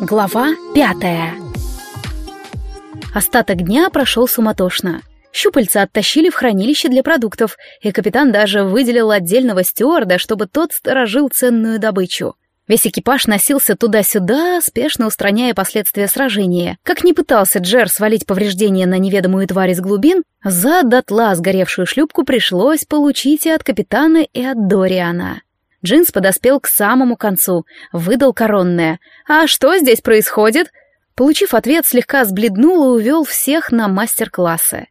Глава пятая Остаток дня прошел суматошно. Щупальца оттащили в хранилище для продуктов, и капитан даже выделил отдельного стюарда, чтобы тот сторожил ценную добычу. Весь экипаж носился туда-сюда, спешно устраняя последствия сражения. Как ни пытался Джер свалить повреждения на неведомую тварь из глубин, за дотла сгоревшую шлюпку пришлось получить и от капитана, и от Дориана. Джинс подоспел к самому концу, выдал коронное. «А что здесь происходит?» Получив ответ, слегка сбледнул и увел всех на мастер-классы.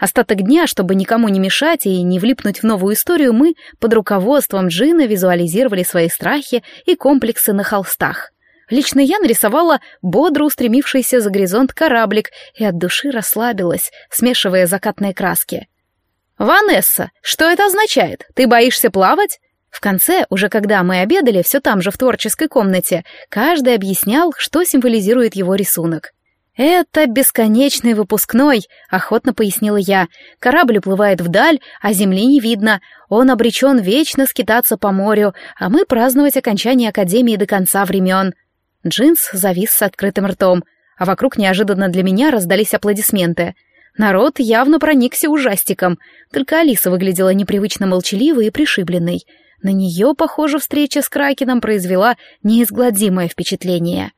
Остаток дня, чтобы никому не мешать и не влипнуть в новую историю, мы под руководством Джина визуализировали свои страхи и комплексы на холстах. Лично я нарисовала бодро устремившийся за горизонт кораблик и от души расслабилась, смешивая закатные краски. «Ванесса, что это означает? Ты боишься плавать?» В конце, уже когда мы обедали, все там же в творческой комнате, каждый объяснял, что символизирует его рисунок. «Это бесконечный выпускной», — охотно пояснила я. «Корабль уплывает вдаль, а земли не видно. Он обречен вечно скитаться по морю, а мы праздновать окончание Академии до конца времен». Джинс завис с открытым ртом, а вокруг неожиданно для меня раздались аплодисменты. Народ явно проникся ужастиком, только Алиса выглядела непривычно молчаливой и пришибленной. На нее, похоже, встреча с Кракеном произвела неизгладимое впечатление.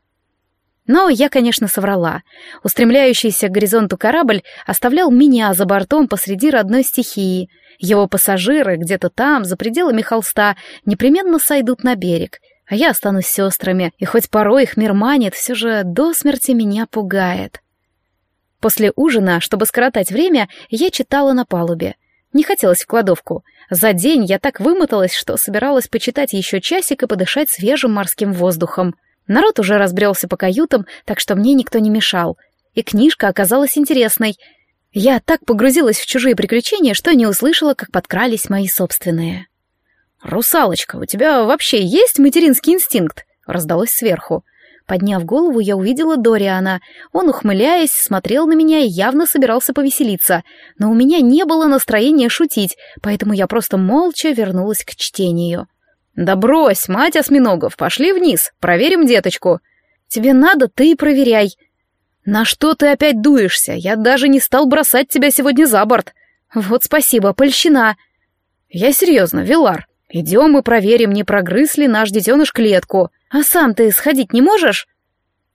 Но я, конечно, соврала. Устремляющийся к горизонту корабль оставлял меня за бортом посреди родной стихии. Его пассажиры где-то там, за пределами холста, непременно сойдут на берег, а я останусь сестрами, и хоть порой их мир манит, все же до смерти меня пугает. После ужина, чтобы скоротать время, я читала на палубе. Не хотелось в кладовку. За день я так вымоталась, что собиралась почитать еще часик и подышать свежим морским воздухом. Народ уже разбрелся по каютам, так что мне никто не мешал. И книжка оказалась интересной. Я так погрузилась в чужие приключения, что не услышала, как подкрались мои собственные. «Русалочка, у тебя вообще есть материнский инстинкт?» — раздалось сверху. Подняв голову, я увидела Дориана. Он, ухмыляясь, смотрел на меня и явно собирался повеселиться. Но у меня не было настроения шутить, поэтому я просто молча вернулась к чтению. «Да брось, мать осьминогов, пошли вниз, проверим деточку». «Тебе надо, ты и проверяй». «На что ты опять дуешься? Я даже не стал бросать тебя сегодня за борт». «Вот спасибо, польщина». «Я серьезно, Вилар. Идем и проверим, не прогрыз ли наш детеныш клетку. А сам ты сходить не можешь?»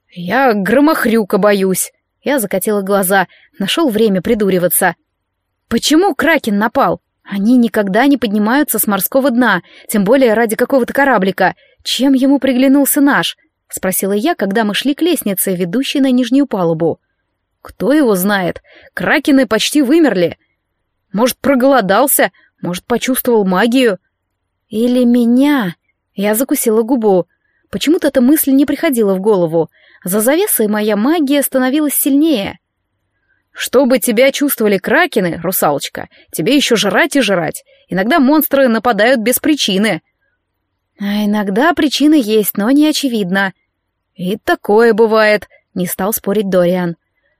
«Я громохрюка боюсь». Я закатила глаза, нашел время придуриваться. «Почему Кракен напал?» Они никогда не поднимаются с морского дна, тем более ради какого-то кораблика. Чем ему приглянулся наш? Спросила я, когда мы шли к лестнице, ведущей на нижнюю палубу. Кто его знает? Кракены почти вымерли. Может, проголодался, может, почувствовал магию. Или меня? Я закусила губу. Почему-то эта мысль не приходила в голову. За завесой моя магия становилась сильнее. Чтобы тебя чувствовали кракены, русалочка, тебе еще жрать и жрать. Иногда монстры нападают без причины. А иногда причины есть, но не очевидно. И такое бывает, не стал спорить Дориан.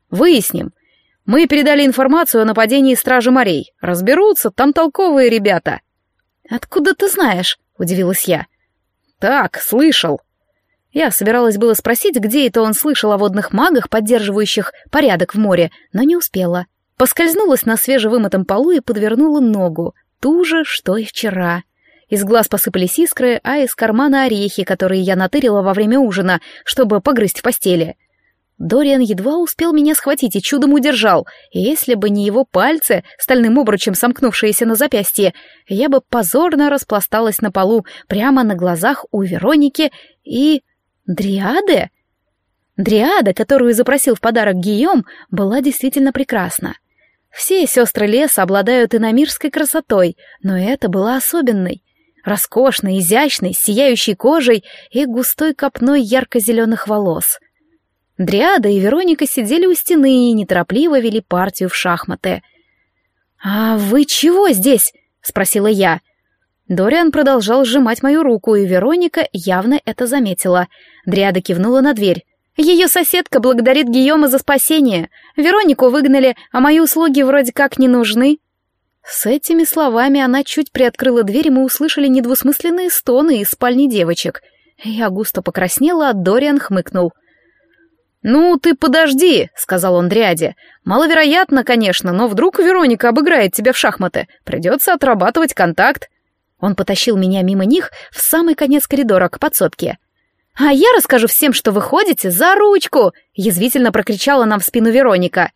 Выясним. Мы передали информацию о нападении Стражи морей. Разберутся, там толковые ребята. Откуда ты знаешь? Удивилась я. Так, слышал. Я собиралась было спросить, где это он слышал о водных магах, поддерживающих порядок в море, но не успела. Поскользнулась на свежевымытом полу и подвернула ногу, ту же, что и вчера. Из глаз посыпались искры, а из кармана орехи, которые я натырила во время ужина, чтобы погрызть в постели. Дориан едва успел меня схватить и чудом удержал, и если бы не его пальцы, стальным обручем сомкнувшиеся на запястье, я бы позорно распласталась на полу прямо на глазах у Вероники и... Дриады? Дриада, которую запросил в подарок Гийом, была действительно прекрасна. Все сестры леса обладают иномирской красотой, но это была особенной. Роскошной, изящной, сияющей кожей и густой копной ярко-зеленых волос. Дриада и Вероника сидели у стены и неторопливо вели партию в шахматы. «А вы чего здесь?» — спросила я. Дориан продолжал сжимать мою руку, и Вероника явно это заметила. Дриада кивнула на дверь. Ее соседка благодарит Гийома за спасение. Веронику выгнали, а мои услуги вроде как не нужны. С этими словами она чуть приоткрыла дверь, и мы услышали недвусмысленные стоны из спальни девочек. Я густо покраснела, а Дориан хмыкнул. «Ну, ты подожди», — сказал он дряде. «Маловероятно, конечно, но вдруг Вероника обыграет тебя в шахматы. Придется отрабатывать контакт». Он потащил меня мимо них в самый конец коридора к подсобке. «А я расскажу всем, что вы ходите за ручку!» — язвительно прокричала нам в спину Вероника.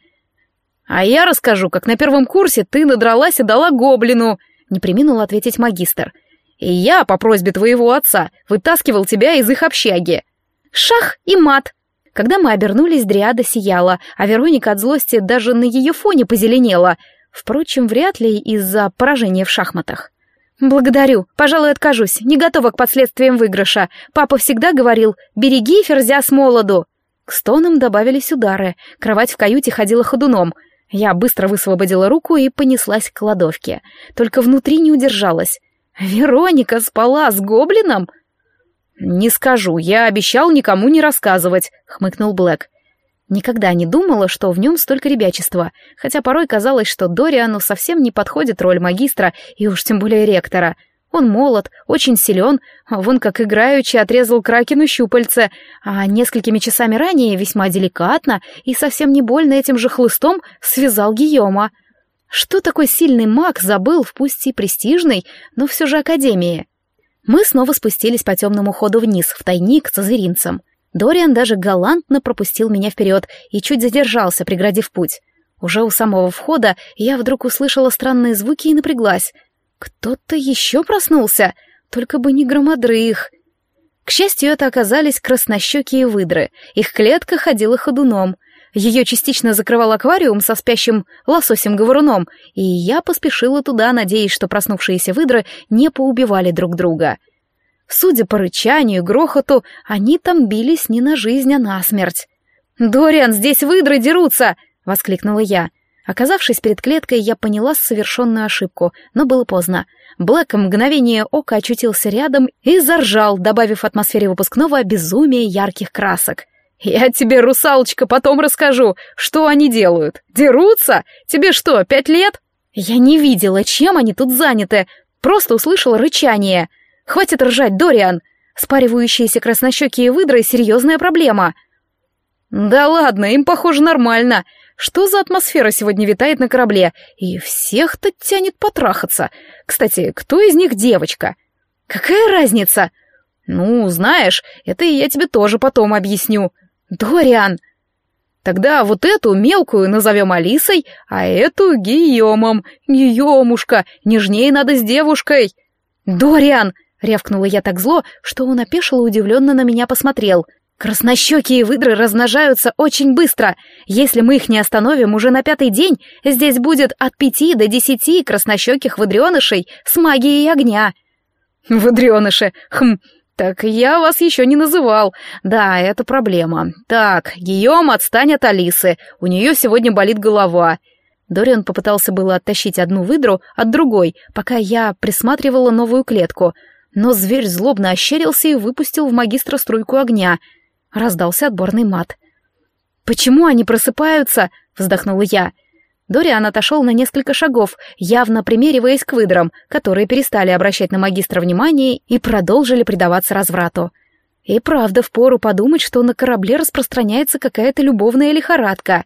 «А я расскажу, как на первом курсе ты надралась и дала гоблину!» — не приминул ответить магистр. «И я, по просьбе твоего отца, вытаскивал тебя из их общаги!» «Шах и мат!» Когда мы обернулись, Дриада сияла, а Вероника от злости даже на ее фоне позеленела. Впрочем, вряд ли из-за поражения в шахматах. «Благодарю. Пожалуй, откажусь. Не готова к последствиям выигрыша. Папа всегда говорил, береги ферзя с молоду». К стонам добавились удары. Кровать в каюте ходила ходуном. Я быстро высвободила руку и понеслась к кладовке. Только внутри не удержалась. «Вероника спала с гоблином?» «Не скажу, я обещал никому не рассказывать», — хмыкнул Блэк. Никогда не думала, что в нем столько ребячества, хотя порой казалось, что Дориану совсем не подходит роль магистра и уж тем более ректора. Он молод, очень силен, вон как играючи отрезал Кракену щупальце, а несколькими часами ранее весьма деликатно и совсем не больно этим же хлыстом связал Гийома. Что такой сильный маг забыл в пусть и престижной, но все же академии? Мы снова спустились по темному ходу вниз, в тайник со зверинцем. Дориан даже галантно пропустил меня вперед и чуть задержался, преградив путь. Уже у самого входа я вдруг услышала странные звуки и напряглась. Кто-то еще проснулся, только бы не громодрых. К счастью, это оказались краснощекие выдры. Их клетка ходила ходуном. Ее частично закрывал аквариум со спящим лососем-говоруном, и я поспешила туда, надеясь, что проснувшиеся выдры не поубивали друг друга. — Судя по рычанию и грохоту, они там бились не на жизнь, а на смерть. «Дориан, здесь выдры дерутся!» — воскликнула я. Оказавшись перед клеткой, я поняла совершенную ошибку, но было поздно. Блэк мгновение ока очутился рядом и заржал, добавив атмосфере выпускного безумие ярких красок. «Я тебе, русалочка, потом расскажу, что они делают. Дерутся? Тебе что, пять лет?» Я не видела, чем они тут заняты, просто услышала рычание — Хватит ржать, Дориан! Спаривающиеся краснощекие выдры — серьезная проблема. Да ладно, им, похоже, нормально. Что за атмосфера сегодня витает на корабле? И всех-то тянет потрахаться. Кстати, кто из них девочка? Какая разница? Ну, знаешь, это я тебе тоже потом объясню. Дориан! Тогда вот эту мелкую назовем Алисой, а эту Гийомом. Гийомушка, нежнее надо с девушкой. Дориан! Рявкнула я так зло, что он опешил и удивленно на меня посмотрел. «Краснощекие выдры размножаются очень быстро. Если мы их не остановим уже на пятый день, здесь будет от пяти до десяти краснощеких выдренышей с магией огня». «Выдреныши? Хм, так я вас еще не называл. Да, это проблема. Так, Гийом, отстань от Алисы. У нее сегодня болит голова». Дориан попытался было оттащить одну выдру от другой, пока я присматривала новую клетку — но зверь злобно ощерился и выпустил в магистра струйку огня. Раздался отборный мат. «Почему они просыпаются?» — вздохнула я. Дориан отошел на несколько шагов, явно примериваясь к выдрам, которые перестали обращать на магистра внимание и продолжили предаваться разврату. И правда, впору подумать, что на корабле распространяется какая-то любовная лихорадка.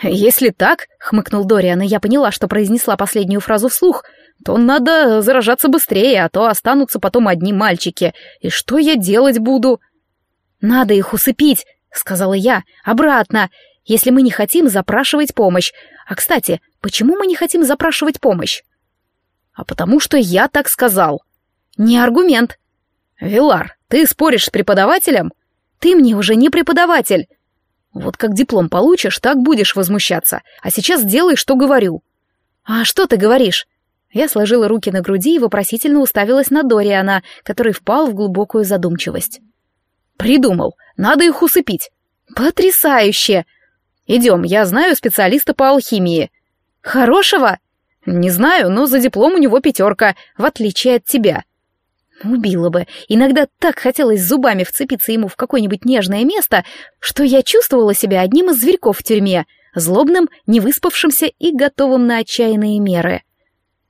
«Если так», — хмыкнул Дориан, и я поняла, что произнесла последнюю фразу вслух — то надо заражаться быстрее, а то останутся потом одни мальчики. И что я делать буду? Надо их усыпить, сказала я, обратно, если мы не хотим запрашивать помощь. А, кстати, почему мы не хотим запрашивать помощь? А потому что я так сказал. Не аргумент. Вилар, ты споришь с преподавателем? Ты мне уже не преподаватель. Вот как диплом получишь, так будешь возмущаться. А сейчас делай, что говорю. А что ты говоришь? Я сложила руки на груди и вопросительно уставилась на Дориана, который впал в глубокую задумчивость. «Придумал. Надо их усыпить». «Потрясающе!» «Идем, я знаю специалиста по алхимии». «Хорошего?» «Не знаю, но за диплом у него пятерка, в отличие от тебя». Убила бы. Иногда так хотелось зубами вцепиться ему в какое-нибудь нежное место, что я чувствовала себя одним из зверьков в тюрьме, злобным, невыспавшимся и готовым на отчаянные меры.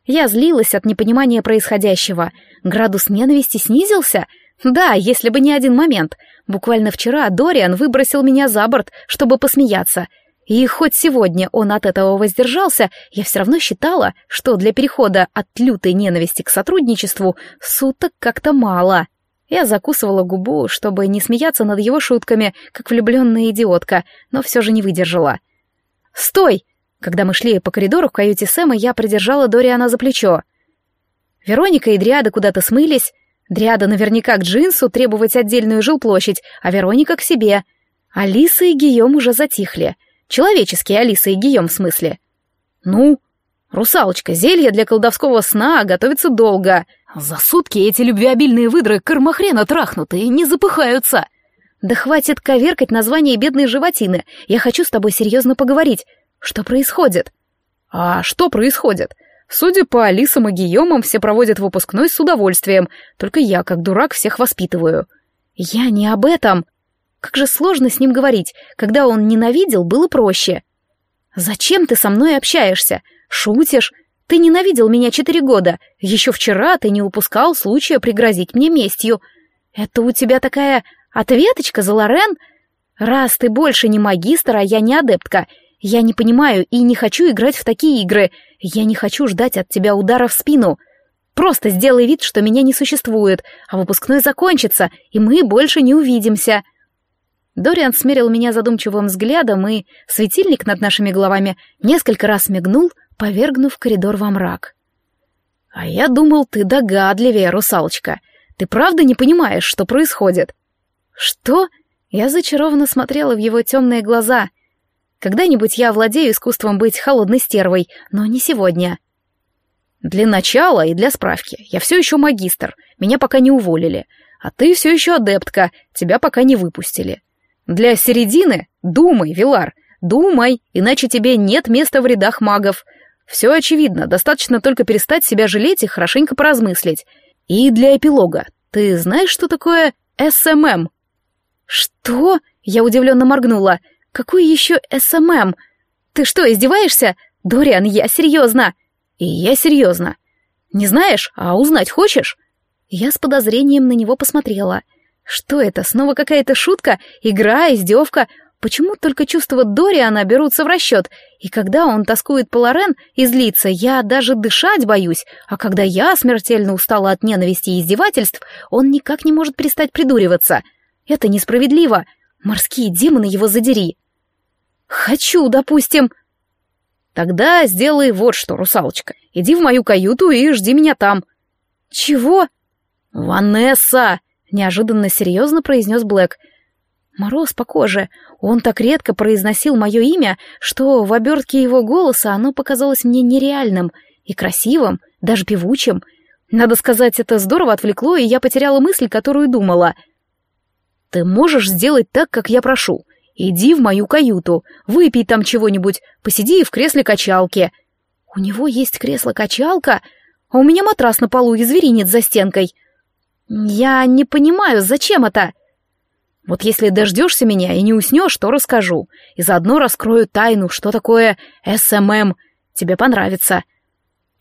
Я злилась от непонимания происходящего. Градус ненависти снизился? Да, если бы не один момент. Буквально вчера Дориан выбросил меня за борт, чтобы посмеяться. И хоть сегодня он от этого воздержался, я все равно считала, что для перехода от лютой ненависти к сотрудничеству суток как-то мало. Я закусывала губу, чтобы не смеяться над его шутками, как влюбленная идиотка, но все же не выдержала. «Стой!» Когда мы шли по коридору в каюте Сэма, я придержала Дориана за плечо. Вероника и Дриада куда-то смылись. Дриада наверняка к Джинсу требовать отдельную жилплощадь, а Вероника к себе. Алиса и Гийом уже затихли. Человеческие Алиса и Гийом в смысле. «Ну, русалочка, зелье для колдовского сна готовится долго. За сутки эти любвеобильные выдры кормохрена трахнуты и не запыхаются». «Да хватит коверкать название бедной животины. Я хочу с тобой серьезно поговорить. Что происходит?» «А что происходит?» Судя по Алисам и Гийомам, все проводят выпускной с удовольствием, только я, как дурак, всех воспитываю. Я не об этом. Как же сложно с ним говорить. Когда он ненавидел, было проще. Зачем ты со мной общаешься? Шутишь? Ты ненавидел меня четыре года. Еще вчера ты не упускал случая пригрозить мне местью. Это у тебя такая ответочка за Лорен? Раз ты больше не магистр, а я не адептка, я не понимаю и не хочу играть в такие игры. Я не хочу ждать от тебя удара в спину. Просто сделай вид, что меня не существует, а выпускной закончится, и мы больше не увидимся. Дориан смерил меня задумчивым взглядом, и светильник над нашими головами несколько раз мигнул, повергнув коридор во мрак. «А я думал, ты догадливее, русалочка. Ты правда не понимаешь, что происходит?» «Что?» Я зачарованно смотрела в его темные глаза. Когда-нибудь я владею искусством быть холодной стервой, но не сегодня. Для начала и для справки. Я все еще магистр, меня пока не уволили. А ты все еще адептка, тебя пока не выпустили. Для середины думай, Вилар, думай, иначе тебе нет места в рядах магов. Все очевидно, достаточно только перестать себя жалеть и хорошенько поразмыслить. И для эпилога. Ты знаешь, что такое СММ? Что? Я удивленно моргнула. Какой еще СММ? Ты что, издеваешься? Дориан, я серьезно. И я серьезно. Не знаешь, а узнать хочешь? Я с подозрением на него посмотрела. Что это, снова какая-то шутка, игра, издевка? Почему только чувства Дориана берутся в расчет? И когда он тоскует по Лорен и злится, я даже дышать боюсь, а когда я смертельно устала от ненависти и издевательств, он никак не может перестать придуриваться. Это несправедливо. Морские демоны его задери. «Хочу, допустим». «Тогда сделай вот что, русалочка. Иди в мою каюту и жди меня там». «Чего?» «Ванесса!» — неожиданно серьезно произнес Блэк. Мороз по коже. Он так редко произносил мое имя, что в обертке его голоса оно показалось мне нереальным и красивым, даже певучим. Надо сказать, это здорово отвлекло, и я потеряла мысль, которую думала. «Ты можешь сделать так, как я прошу. Иди в мою каюту, выпей там чего-нибудь, посиди в кресле качалки. У него есть кресло-качалка, а у меня матрас на полу и зверинец за стенкой. Я не понимаю, зачем это? Вот если дождешься меня и не уснешь, то расскажу. И заодно раскрою тайну, что такое СММ. Тебе понравится.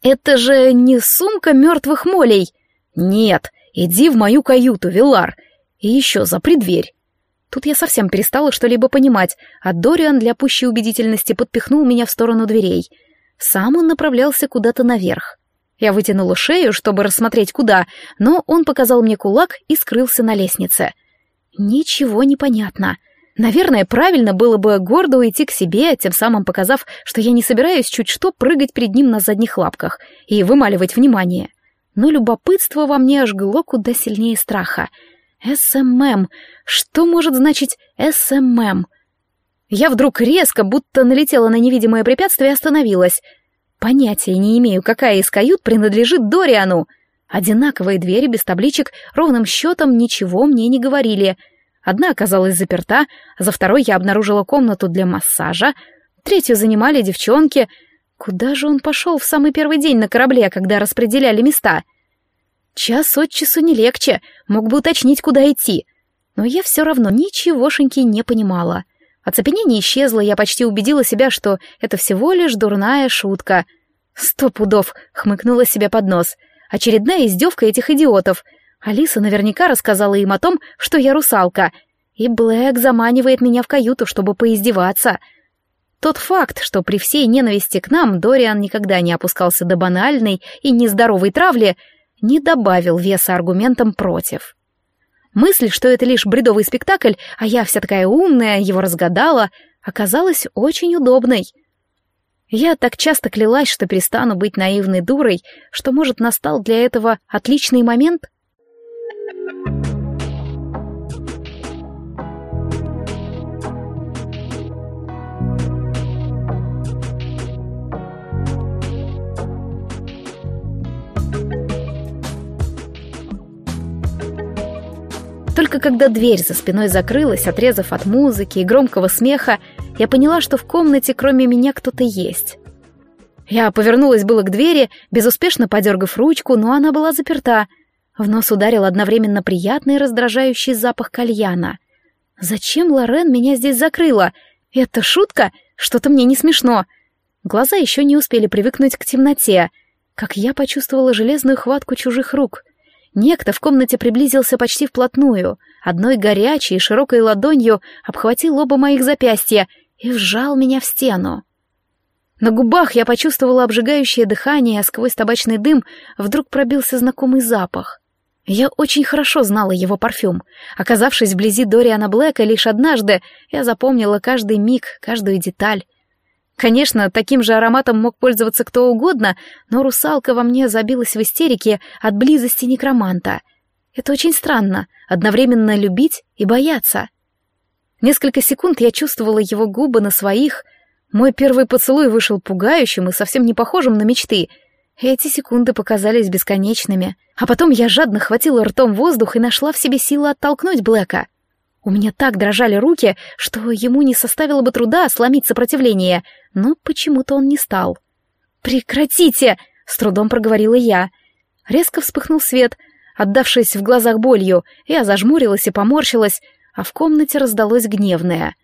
Это же не сумка мертвых молей. Нет, иди в мою каюту, Вилар. И еще запри дверь. Тут я совсем перестала что-либо понимать, а Дориан для пущей убедительности подпихнул меня в сторону дверей. Сам он направлялся куда-то наверх. Я вытянула шею, чтобы рассмотреть куда, но он показал мне кулак и скрылся на лестнице. Ничего не понятно. Наверное, правильно было бы гордо уйти к себе, тем самым показав, что я не собираюсь чуть что прыгать перед ним на задних лапках и вымаливать внимание. Но любопытство во мне ожгло куда сильнее страха — СММ. Что может значить СММ? Я вдруг резко, будто налетела на невидимое препятствие остановилась. Понятия не имею, какая из кают принадлежит Дориану. Одинаковые двери без табличек ровным счетом ничего мне не говорили. Одна оказалась заперта, за второй я обнаружила комнату для массажа, третью занимали девчонки. Куда же он пошел в самый первый день на корабле, когда распределяли места — Час от часу не легче, мог бы уточнить, куда идти. Но я все равно ничегошеньки не понимала. Оцепенение исчезло, я почти убедила себя, что это всего лишь дурная шутка. «Сто пудов!» — хмыкнула себе под нос. «Очередная издевка этих идиотов. Алиса наверняка рассказала им о том, что я русалка, и Блэк заманивает меня в каюту, чтобы поиздеваться. Тот факт, что при всей ненависти к нам Дориан никогда не опускался до банальной и нездоровой травли, не добавил веса аргументам против. Мысль, что это лишь бредовый спектакль, а я вся такая умная, его разгадала, оказалась очень удобной. Я так часто клялась, что перестану быть наивной дурой, что, может, настал для этого отличный момент? Только когда дверь за спиной закрылась, отрезав от музыки и громкого смеха, я поняла, что в комнате кроме меня кто-то есть. Я повернулась было к двери, безуспешно подергав ручку, но она была заперта. В нос ударил одновременно приятный раздражающий запах кальяна. «Зачем Лорен меня здесь закрыла? Это шутка? Что-то мне не смешно». Глаза еще не успели привыкнуть к темноте, как я почувствовала железную хватку чужих рук — Некто в комнате приблизился почти вплотную, одной горячей широкой ладонью обхватил оба моих запястья и вжал меня в стену. На губах я почувствовала обжигающее дыхание, а сквозь табачный дым вдруг пробился знакомый запах. Я очень хорошо знала его парфюм. Оказавшись вблизи Дориана Блэка лишь однажды, я запомнила каждый миг, каждую деталь. Конечно, таким же ароматом мог пользоваться кто угодно, но русалка во мне забилась в истерике от близости некроманта. Это очень странно, одновременно любить и бояться. Несколько секунд я чувствовала его губы на своих. Мой первый поцелуй вышел пугающим и совсем не похожим на мечты. Эти секунды показались бесконечными. А потом я жадно хватила ртом воздух и нашла в себе силы оттолкнуть Блэка. У меня так дрожали руки, что ему не составило бы труда сломить сопротивление, но почему-то он не стал. «Прекратите!» — с трудом проговорила я. Резко вспыхнул свет, отдавшись в глазах болью, я зажмурилась и поморщилась, а в комнате раздалось гневное.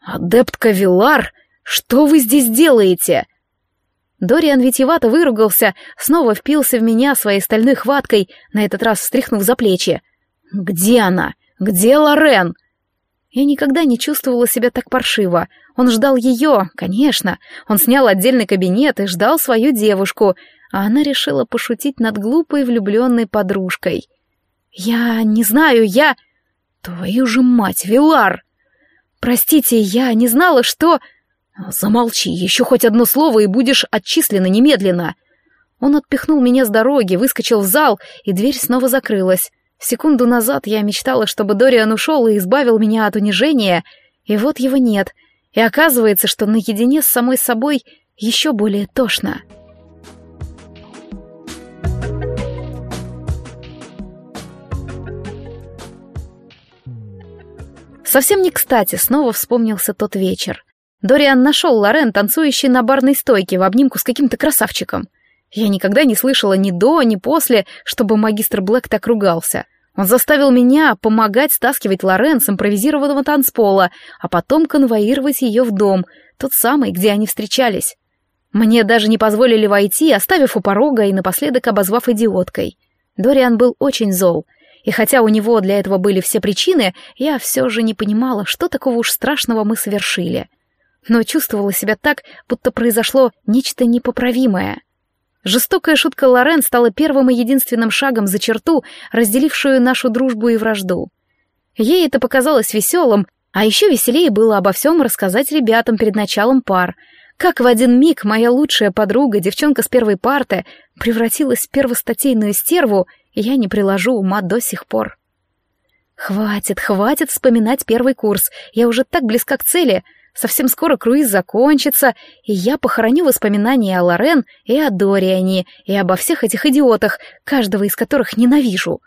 «Адептка Вилар, что вы здесь делаете?» Дориан витиевато выругался, снова впился в меня своей стальной хваткой, на этот раз встряхнув за плечи. «Где она? Где Лорен?» Я никогда не чувствовала себя так паршиво. Он ждал ее, конечно. Он снял отдельный кабинет и ждал свою девушку, а она решила пошутить над глупой влюбленной подружкой. «Я не знаю, я...» «Твою же мать, Вилар!» «Простите, я не знала, что...» «Замолчи, еще хоть одно слово, и будешь отчислена немедленно!» Он отпихнул меня с дороги, выскочил в зал, и дверь снова закрылась. Секунду назад я мечтала, чтобы Дориан ушел и избавил меня от унижения, и вот его нет, и оказывается, что наедине с самой собой еще более тошно. Совсем не кстати снова вспомнился тот вечер. Дориан нашел Лорен, танцующий на барной стойке в обнимку с каким-то красавчиком. Я никогда не слышала ни до, ни после, чтобы магистр Блэк так ругался. Он заставил меня помогать стаскивать Лорен с импровизированного танцпола, а потом конвоировать ее в дом, тот самый, где они встречались. Мне даже не позволили войти, оставив у порога и напоследок обозвав идиоткой. Дориан был очень зол, и хотя у него для этого были все причины, я все же не понимала, что такого уж страшного мы совершили. Но чувствовала себя так, будто произошло нечто непоправимое — Жестокая шутка Лорен стала первым и единственным шагом за черту, разделившую нашу дружбу и вражду. Ей это показалось веселым, а еще веселее было обо всем рассказать ребятам перед началом пар. Как в один миг моя лучшая подруга, девчонка с первой парты, превратилась в первостатейную стерву, я не приложу ума до сих пор. Хватит, хватит вспоминать первый курс, я уже так близка к цели — Совсем скоро круиз закончится, и я похороню воспоминания о Лорен и о Дориане, и обо всех этих идиотах, каждого из которых ненавижу.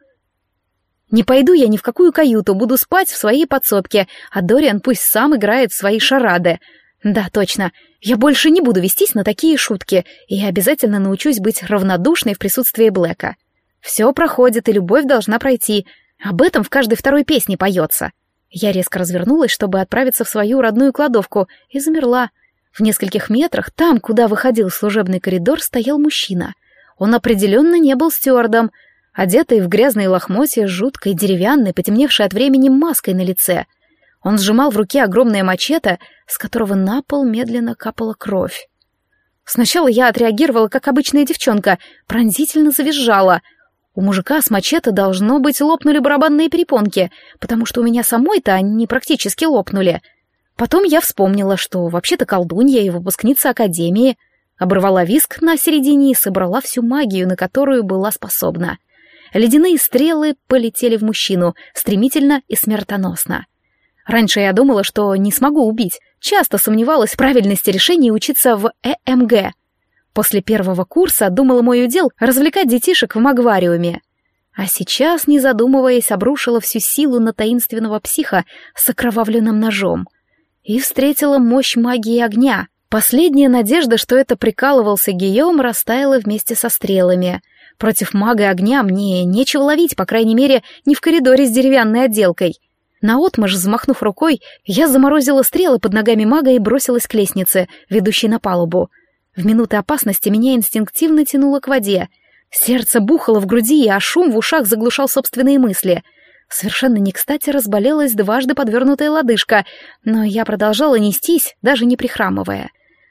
Не пойду я ни в какую каюту, буду спать в своей подсобке, а Дориан пусть сам играет в свои шарады. Да, точно, я больше не буду вестись на такие шутки, и обязательно научусь быть равнодушной в присутствии Блэка. Все проходит, и любовь должна пройти. Об этом в каждой второй песне поется. Я резко развернулась, чтобы отправиться в свою родную кладовку, и замерла. В нескольких метрах, там, куда выходил служебный коридор, стоял мужчина. Он определенно не был стюардом. одетый в грязные лохмотья, жуткой, деревянной, потемневшей от времени маской на лице. Он сжимал в руке огромное мачете, с которого на пол медленно капала кровь. Сначала я отреагировала, как обычная девчонка, пронзительно завизжала. У мужика с мачете, должно быть, лопнули барабанные перепонки, потому что у меня самой-то они практически лопнули. Потом я вспомнила, что вообще-то колдунья и выпускница академии — Оборвала виск на середине и собрала всю магию, на которую была способна. Ледяные стрелы полетели в мужчину, стремительно и смертоносно. Раньше я думала, что не смогу убить. Часто сомневалась в правильности решения учиться в ЭМГ. После первого курса думала мой удел развлекать детишек в магвариуме. А сейчас, не задумываясь, обрушила всю силу на таинственного психа с окровавленным ножом. И встретила мощь магии огня — Последняя надежда, что это прикалывался Гийом, растаяла вместе со стрелами. Против мага огня мне нечего ловить, по крайней мере, не в коридоре с деревянной отделкой. Наотмашь, взмахнув рукой, я заморозила стрелы под ногами мага и бросилась к лестнице, ведущей на палубу. В минуты опасности меня инстинктивно тянуло к воде. Сердце бухало в груди, а шум в ушах заглушал собственные мысли. Совершенно не кстати разболелась дважды подвернутая лодыжка, но я продолжала нестись, даже не прихрамывая.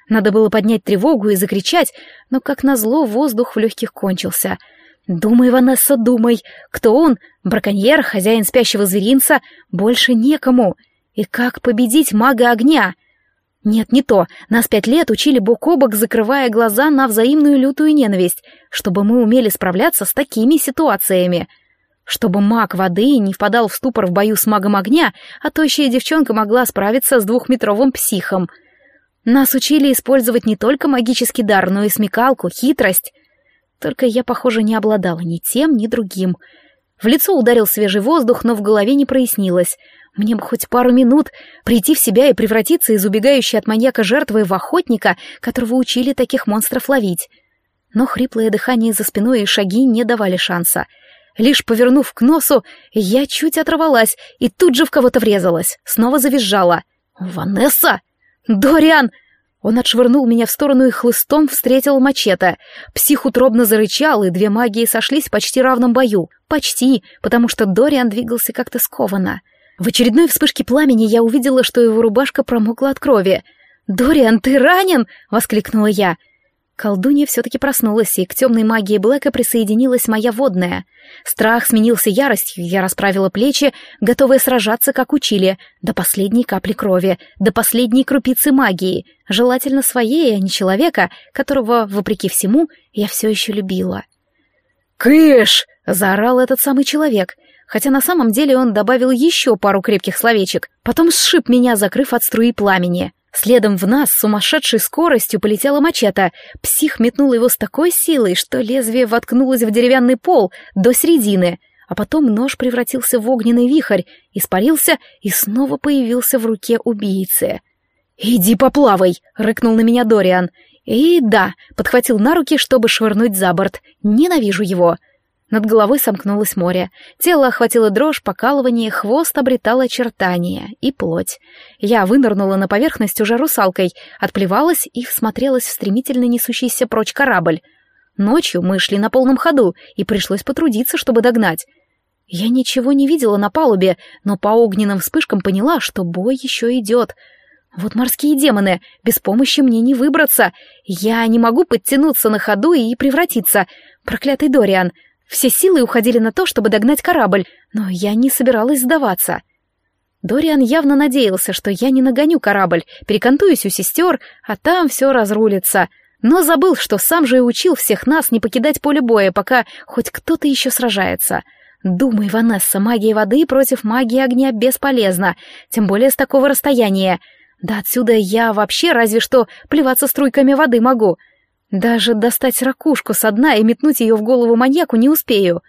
Надо было поднять тревогу и закричать, но, как назло, воздух в легких кончился. «Думай, Ванесса, думай! Кто он? Браконьер, хозяин спящего зверинца? Больше некому! И как победить мага огня?» Нет, не то. Нас пять лет учили бок о бок, закрывая глаза на взаимную лютую ненависть, чтобы мы умели справляться с такими ситуациями. Чтобы маг воды не впадал в ступор в бою с магом огня, а тощая девчонка могла справиться с двухметровым психом — нас учили использовать не только магический дар, но и смекалку, хитрость. Только я, похоже, не обладала ни тем, ни другим. В лицо ударил свежий воздух, но в голове не прояснилось. Мне бы хоть пару минут прийти в себя и превратиться из убегающей от маньяка жертвы в охотника, которого учили таких монстров ловить. Но хриплое дыхание за спиной и шаги не давали шанса. Лишь повернув к носу, я чуть оторвалась и тут же в кого-то врезалась, снова завизжала. «Ванесса!» «Дориан!» Он отшвырнул меня в сторону и хлыстом встретил мачете. Псих утробно зарычал, и две магии сошлись в почти равном бою. Почти, потому что Дориан двигался как-то скованно. В очередной вспышке пламени я увидела, что его рубашка промокла от крови. «Дориан, ты ранен!» — воскликнула я. Колдунья все-таки проснулась, и к темной магии Блэка присоединилась моя водная. Страх сменился яростью, я расправила плечи, готовая сражаться, как учили, до последней капли крови, до последней крупицы магии, желательно своей, а не человека, которого, вопреки всему, я все еще любила. «Кыш!» — заорал этот самый человек, хотя на самом деле он добавил еще пару крепких словечек, потом сшиб меня, закрыв от струи пламени. Следом в нас с сумасшедшей скоростью полетела мачете. Псих метнул его с такой силой, что лезвие воткнулось в деревянный пол до середины, а потом нож превратился в огненный вихрь, испарился и снова появился в руке убийцы. «Иди поплавай!» — рыкнул на меня Дориан. И да, подхватил на руки, чтобы швырнуть за борт. Ненавижу его. Над головой сомкнулось море. Тело охватило дрожь, покалывание, хвост обретал очертания и плоть. Я вынырнула на поверхность уже русалкой, отплевалась и всмотрелась в стремительно несущийся прочь корабль. Ночью мы шли на полном ходу, и пришлось потрудиться, чтобы догнать. Я ничего не видела на палубе, но по огненным вспышкам поняла, что бой еще идет. Вот морские демоны, без помощи мне не выбраться. Я не могу подтянуться на ходу и превратиться. Проклятый Дориан, все силы уходили на то, чтобы догнать корабль, но я не собиралась сдаваться. Дориан явно надеялся, что я не нагоню корабль, перекантуюсь у сестер, а там все разрулится. Но забыл, что сам же и учил всех нас не покидать поле боя, пока хоть кто-то еще сражается. Думай, Ванесса, магия воды против магии огня бесполезна, тем более с такого расстояния. Да отсюда я вообще разве что плеваться струйками воды могу — даже достать ракушку со дна и метнуть ее в голову маньяку не успею.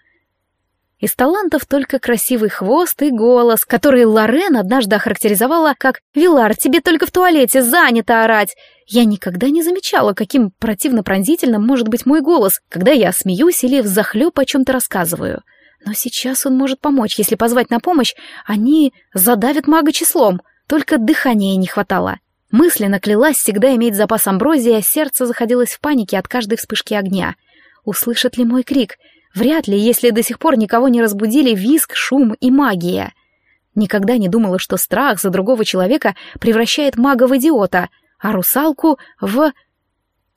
Из талантов только красивый хвост и голос, который Лорен однажды охарактеризовала как «Вилар, тебе только в туалете занято орать». Я никогда не замечала, каким противно-пронзительным может быть мой голос, когда я смеюсь или взахлеб о чем-то рассказываю. Но сейчас он может помочь, если позвать на помощь, они задавят мага числом. Только дыхания не хватало. Мысленно клялась всегда иметь запас амброзии, а сердце заходилось в панике от каждой вспышки огня. Услышат ли мой крик? Вряд ли, если до сих пор никого не разбудили виск, шум и магия. Никогда не думала, что страх за другого человека превращает мага в идиота, а русалку в...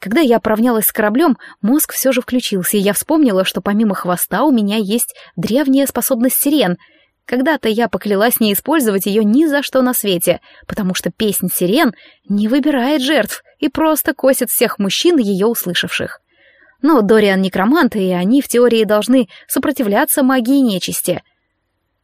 Когда я поравнялась с кораблем, мозг все же включился, и я вспомнила, что помимо хвоста у меня есть древняя способность сирен. Когда-то я поклялась не использовать ее ни за что на свете, потому что песнь сирен не выбирает жертв и просто косит всех мужчин, ее услышавших. Но Дориан некромант, и они в теории должны сопротивляться магии нечисти.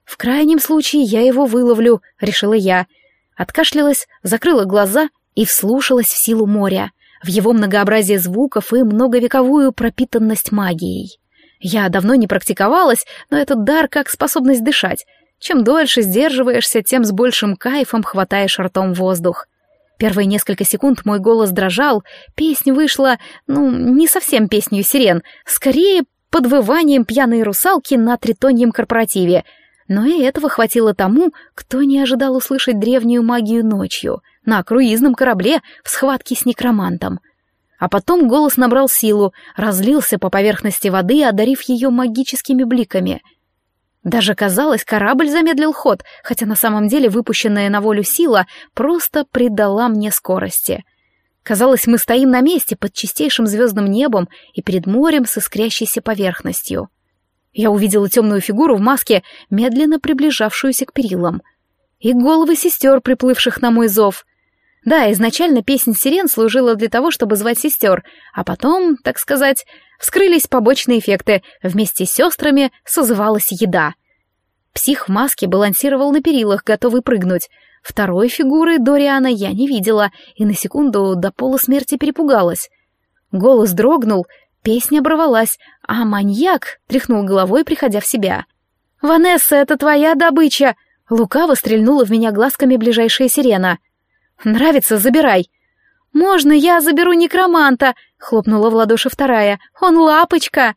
«В крайнем случае я его выловлю», — решила я. Откашлялась, закрыла глаза и вслушалась в силу моря, в его многообразие звуков и многовековую пропитанность магией. Я давно не практиковалась, но этот дар как способность дышать. Чем дольше сдерживаешься, тем с большим кайфом хватаешь ртом воздух. Первые несколько секунд мой голос дрожал, песня вышла, ну, не совсем песнью сирен, скорее подвыванием пьяной русалки на тритоньем корпоративе. Но и этого хватило тому, кто не ожидал услышать древнюю магию ночью, на круизном корабле в схватке с некромантом. А потом голос набрал силу, разлился по поверхности воды, одарив ее магическими бликами — даже казалось, корабль замедлил ход, хотя на самом деле выпущенная на волю сила просто придала мне скорости. Казалось, мы стоим на месте под чистейшим звездным небом и перед морем с искрящейся поверхностью. Я увидела темную фигуру в маске, медленно приближавшуюся к перилам. И головы сестер, приплывших на мой зов. Да, изначально песня сирен служила для того, чтобы звать сестер, а потом, так сказать, вскрылись побочные эффекты, вместе с сестрами созывалась еда. Псих в маске балансировал на перилах, готовый прыгнуть. Второй фигуры Дориана я не видела и на секунду до полусмерти перепугалась. Голос дрогнул, песня оборвалась, а маньяк тряхнул головой, приходя в себя. «Ванесса, это твоя добыча!» Лукаво стрельнула в меня глазками ближайшая сирена — «Нравится, забирай». «Можно я заберу некроманта?» — хлопнула в ладоши вторая. «Он лапочка!»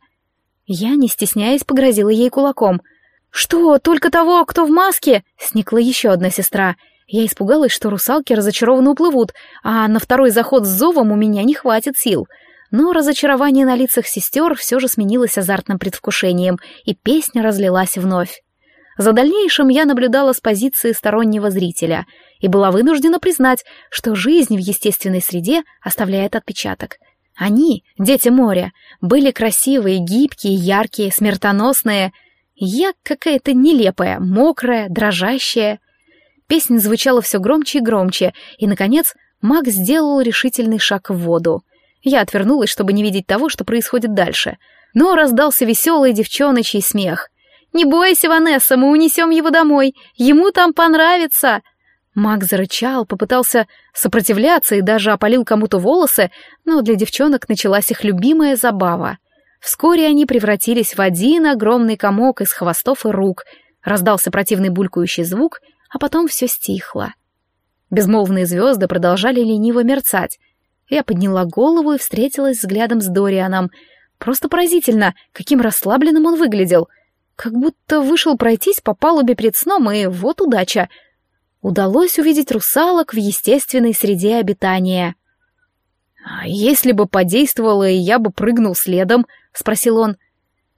Я, не стесняясь, погрозила ей кулаком. «Что, только того, кто в маске?» — сникла еще одна сестра. Я испугалась, что русалки разочарованно уплывут, а на второй заход с зовом у меня не хватит сил. Но разочарование на лицах сестер все же сменилось азартным предвкушением, и песня разлилась вновь. За дальнейшим я наблюдала с позиции стороннего зрителя и была вынуждена признать, что жизнь в естественной среде оставляет отпечаток. Они, дети моря, были красивые, гибкие, яркие, смертоносные. Я какая-то нелепая, мокрая, дрожащая. Песня звучала все громче и громче, и, наконец, маг сделал решительный шаг в воду. Я отвернулась, чтобы не видеть того, что происходит дальше. Но раздался веселый девчоночий смех — «Не бойся, Ванесса, мы унесем его домой. Ему там понравится!» Маг зарычал, попытался сопротивляться и даже опалил кому-то волосы, но для девчонок началась их любимая забава. Вскоре они превратились в один огромный комок из хвостов и рук. Раздался противный булькающий звук, а потом все стихло. Безмолвные звезды продолжали лениво мерцать. Я подняла голову и встретилась взглядом с Дорианом. Просто поразительно, каким расслабленным он выглядел — как будто вышел пройтись по палубе перед сном, и вот удача. Удалось увидеть русалок в естественной среде обитания. «А если бы подействовало, и я бы прыгнул следом?» — спросил он.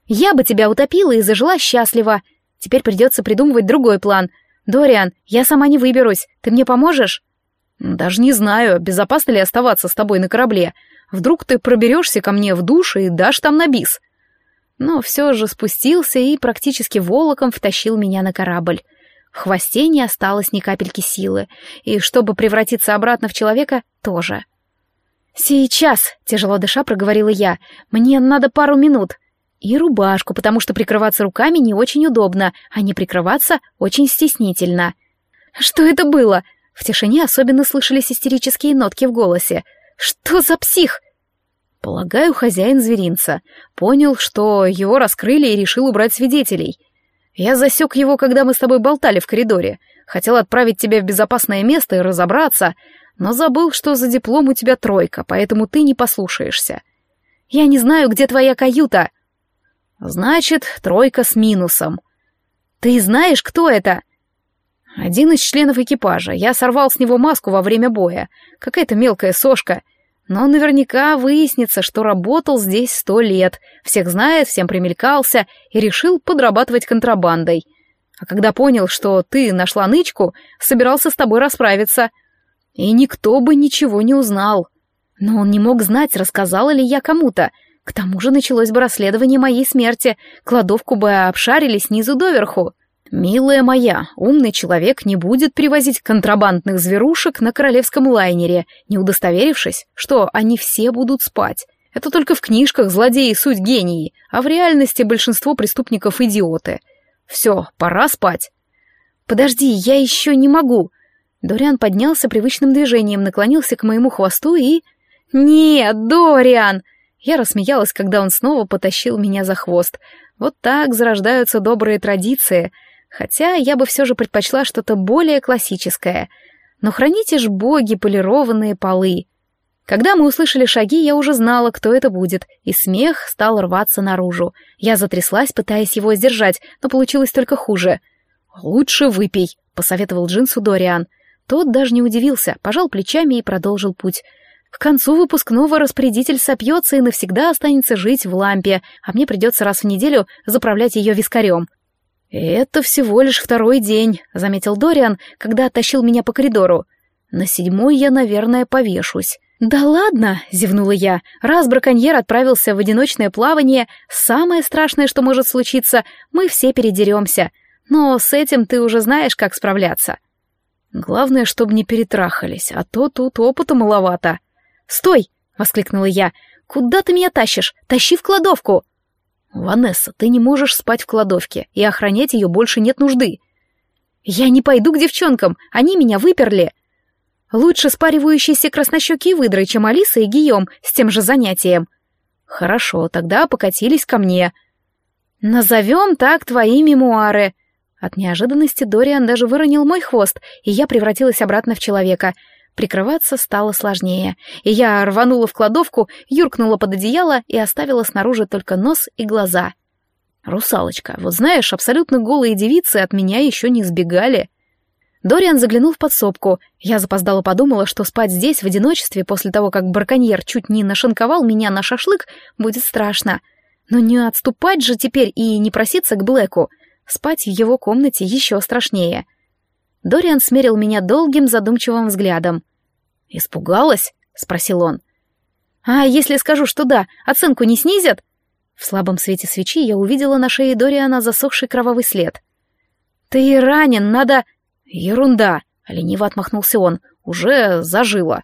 «Я бы тебя утопила и зажила счастливо. Теперь придется придумывать другой план. Дориан, я сама не выберусь. Ты мне поможешь?» «Даже не знаю, безопасно ли оставаться с тобой на корабле. Вдруг ты проберешься ко мне в душ и дашь там на бис?» но все же спустился и практически волоком втащил меня на корабль. В хвосте не осталось ни капельки силы, и чтобы превратиться обратно в человека, тоже. «Сейчас», — тяжело дыша проговорила я, — «мне надо пару минут». И рубашку, потому что прикрываться руками не очень удобно, а не прикрываться очень стеснительно. «Что это было?» В тишине особенно слышались истерические нотки в голосе. «Что за псих?» Полагаю, хозяин зверинца понял, что его раскрыли и решил убрать свидетелей. Я засек его, когда мы с тобой болтали в коридоре. Хотел отправить тебя в безопасное место и разобраться, но забыл, что за диплом у тебя тройка, поэтому ты не послушаешься. Я не знаю, где твоя каюта. Значит, тройка с минусом. Ты знаешь, кто это? Один из членов экипажа. Я сорвал с него маску во время боя. Какая-то мелкая сошка — Но наверняка выяснится, что работал здесь сто лет, всех знает, всем примелькался и решил подрабатывать контрабандой. А когда понял, что ты нашла нычку, собирался с тобой расправиться. И никто бы ничего не узнал. Но он не мог знать, рассказала ли я кому-то. К тому же началось бы расследование моей смерти, кладовку бы обшарили снизу доверху. «Милая моя, умный человек не будет привозить контрабандных зверушек на королевском лайнере, не удостоверившись, что они все будут спать. Это только в книжках злодеи суть гении, а в реальности большинство преступников идиоты. Все, пора спать». «Подожди, я еще не могу». Дориан поднялся привычным движением, наклонился к моему хвосту и... «Нет, Дориан!» Я рассмеялась, когда он снова потащил меня за хвост. Вот так зарождаются добрые традиции — Хотя я бы все же предпочла что-то более классическое. Но храните ж боги полированные полы. Когда мы услышали шаги, я уже знала, кто это будет, и смех стал рваться наружу. Я затряслась, пытаясь его сдержать, но получилось только хуже. «Лучше выпей», — посоветовал Джинсу Дориан. Тот даже не удивился, пожал плечами и продолжил путь. К концу выпускного распорядитель сопьется и навсегда останется жить в лампе, а мне придется раз в неделю заправлять ее вискарем. «Это всего лишь второй день», — заметил Дориан, когда оттащил меня по коридору. «На седьмой я, наверное, повешусь». «Да ладно!» — зевнула я. «Раз браконьер отправился в одиночное плавание, самое страшное, что может случиться, мы все передеремся. Но с этим ты уже знаешь, как справляться». «Главное, чтобы не перетрахались, а то тут опыта маловато». «Стой!» — воскликнула я. «Куда ты меня тащишь? Тащи в кладовку!» «Ванесса, ты не можешь спать в кладовке, и охранять ее больше нет нужды». «Я не пойду к девчонкам, они меня выперли». «Лучше спаривающиеся краснощекие выдры, чем Алиса и Гийом с тем же занятием». «Хорошо, тогда покатились ко мне». «Назовем так твои мемуары». От неожиданности Дориан даже выронил мой хвост, и я превратилась обратно в человека — Прикрываться стало сложнее, и я рванула в кладовку, юркнула под одеяло и оставила снаружи только нос и глаза. «Русалочка, вот знаешь, абсолютно голые девицы от меня еще не сбегали». Дориан заглянул в подсобку. Я запоздала подумала, что спать здесь в одиночестве после того, как браконьер чуть не нашинковал меня на шашлык, будет страшно. Но не отступать же теперь и не проситься к Блэку. Спать в его комнате еще страшнее. Дориан смерил меня долгим задумчивым взглядом. «Испугалась?» — спросил он. «А если скажу, что да, оценку не снизят?» В слабом свете свечи я увидела на шее Дориана засохший кровавый след. «Ты ранен, надо...» «Ерунда!» — лениво отмахнулся он. «Уже зажило».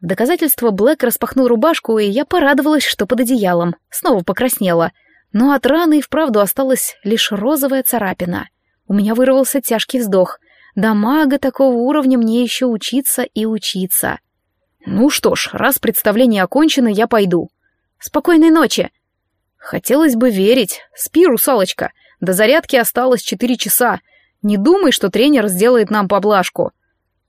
В доказательство Блэк распахнул рубашку, и я порадовалась, что под одеялом. Снова покраснела. Но от раны и вправду осталась лишь розовая царапина. У меня вырвался тяжкий вздох. До мага такого уровня мне еще учиться и учиться. Ну что ж, раз представление окончено, я пойду. Спокойной ночи. Хотелось бы верить. Спи, русалочка. До зарядки осталось четыре часа. Не думай, что тренер сделает нам поблажку.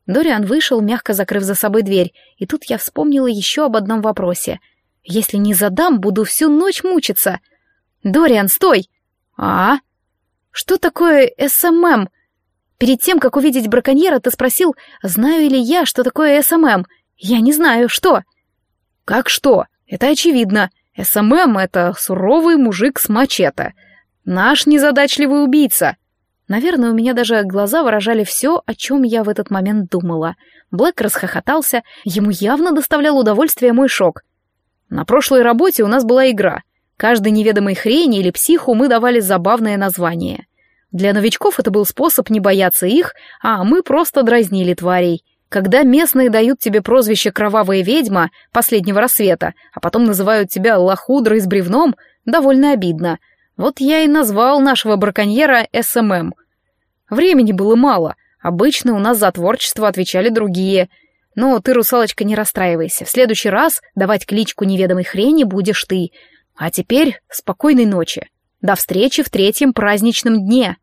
Дориан вышел, мягко закрыв за собой дверь, и тут я вспомнила еще об одном вопросе. Если не задам, буду всю ночь мучиться. Дориан, стой! А? Что такое СММ? Перед тем, как увидеть браконьера, ты спросил, знаю ли я, что такое СММ. Я не знаю, что. Как что? Это очевидно. СММ — это суровый мужик с мачете. Наш незадачливый убийца. Наверное, у меня даже глаза выражали все, о чем я в этот момент думала. Блэк расхохотался, ему явно доставлял удовольствие мой шок. На прошлой работе у нас была игра. Каждой неведомой хрени или психу мы давали забавное название. Для новичков это был способ не бояться их, а мы просто дразнили тварей. Когда местные дают тебе прозвище «кровавая ведьма» последнего рассвета, а потом называют тебя лохудрой с бревном, довольно обидно. Вот я и назвал нашего браконьера СММ. Времени было мало, обычно у нас за творчество отвечали другие. Но ты, русалочка, не расстраивайся, в следующий раз давать кличку неведомой хрени будешь ты. А теперь спокойной ночи. До встречи в третьем праздничном дне.